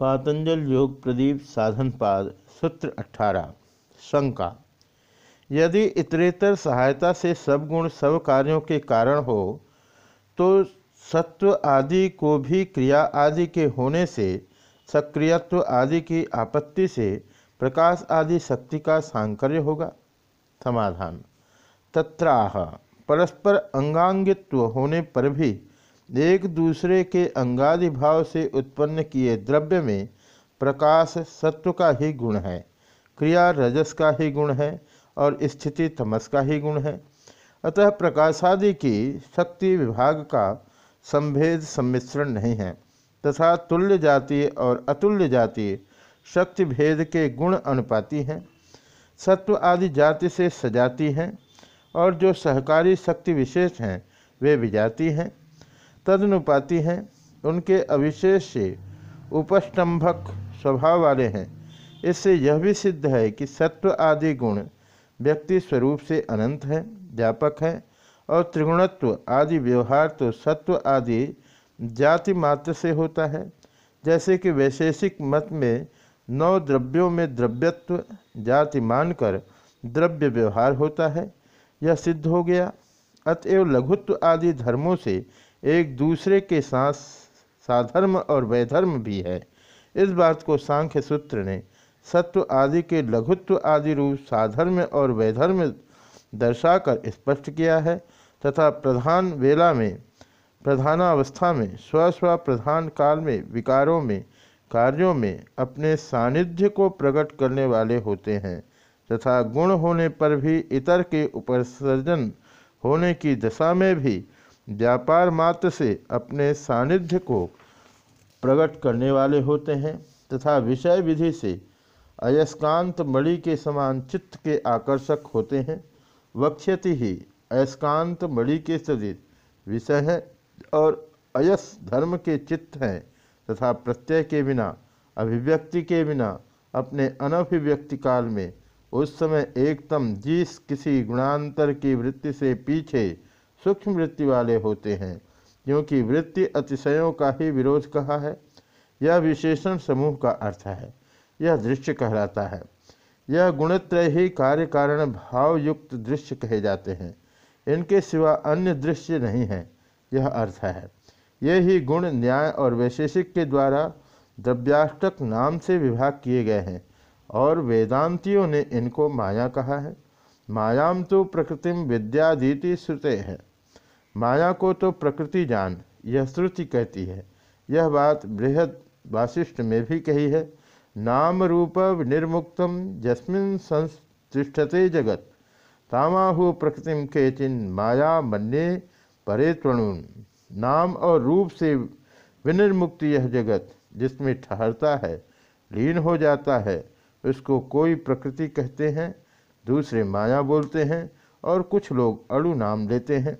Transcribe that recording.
पातंजल योग प्रदीप साधन पाद, सूत्र अठारह, शंका। यदि इतरेतर सहायता से सब गुण सब कार्यों के कारण हो तो सत्व आदि को भी क्रिया आदि के होने से, सक्रियत्व आदि की आपत्ति से प्रकाश आदि शक्ति का सांकर्य होगा। समाधान। तत्राह। परस्पर अंगांगित्व होने पर भी एक दूसरे के अंगादि भाव से उत्पन्न किए द्रव्य में प्रकाश सत्व का ही गुण है, क्रिया रजस का ही गुण है और स्थिति तमस का ही गुण है। अतः प्रकाशादि की शक्ति विभाग का संभेद सम्मिश्रण नहीं है, तथा तुल्य जातीय और अतुल्य जातीय शक्ति भेद के गुण अनुपाति हैं। सत्व आदि जाति से सजाती हैं और जो सहकारी शक्ति विशेष हैं, वे विजाती हैं। तदनुपाति हैं। उनके अविशेष से उपस्तंभक स्वभाव वाले हैं। इससे यह भी सिद्ध है कि सत्व आदि गुण व्यक्ति स्वरूप से अनंत है, व्यापक है और त्रिगुणत्व आदि व्यवहार तो सत्व आदि जाति मात्र से होता है। जैसे कि वैशेषिक मत में नौ द्रव्यों में द्रव्यत्व जाति मानकर द्रव्य व्यवहार होता है। यह सिद्ध हो गया। अतएव लघुत्व आदि धर्मों से एक दूसरे के साथ साधर्म और वैधर्म भी है। इस बात को सांख्य सूत्र ने सत्व आदि के लघुत्व आदि रूप साधर्म और वैधर्म दर्शाकर स्पष्ट किया है तथा प्रधान वेला में, प्रधानावस्था में स्व स्व प्रधान काल में, विकारों में, कार्यों में अपने सानिध्य को प्रकट करने वाले होते हैं तथा गुण होने पर भी इतर के उपसर्जन होने की दशा में भी व्यापार मात्र से अपने सानिध्य को प्रकट करने वाले होते हैं तथा विषय विधि से अयस्कांत मणि के समान चित्त के आकर्षक होते हैं। वक्ष्यति ही अयस्कांत मणि के सदित विषय है और अयस धर्म के चित्त हैं तथा प्रत्यय के बिना, अभिव्यक्ति के बिना, अपने अनभिव्यक्ति काल में उस समय एकदम जिस किसी गुणांतर की वृत्ति से पीछे सूक्ष्म वृत्ति वाले होते हैं, क्योंकि वृत्ति अतिशयों का ही विरोध कहा है। यह विशेषण समूह का अर्थ है। यह दृश्य कहलाता है। यह गुणत्रय ही कार्य कारण भाव युक्त दृश्य कहे जाते हैं। इनके सिवा अन्य दृश्य नहीं है। यह अर्थ है। ये ही गुण न्याय और वैशेषिक के द्वारा द्रव्याष्टक नाम से विभाग किए गए हैं और वेदांतियों ने इनको माया कहा है। मायाम तो प्रकृतिम विद्यादीति श्रुते है। माया को तो प्रकृति जान, यह श्रुति कहती है। यह बात बृहद वासिष्ठ में भी कही है। नाम रूप निर्मुक्तम जस्मिन संतिष्ठते जगत। तामाहु प्रकृतिम केचिन माया मन्ये परे तृणुन नाम और रूप से विनिर्मुक्त यह जगत, जिसमें ठहरता है, लीन हो जाता है, उसको कोई प्रकृति कहते हैं, दूसरे माया बोलते हैं, और कुछ लोग अड़ु नाम लेते हैं।